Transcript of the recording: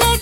like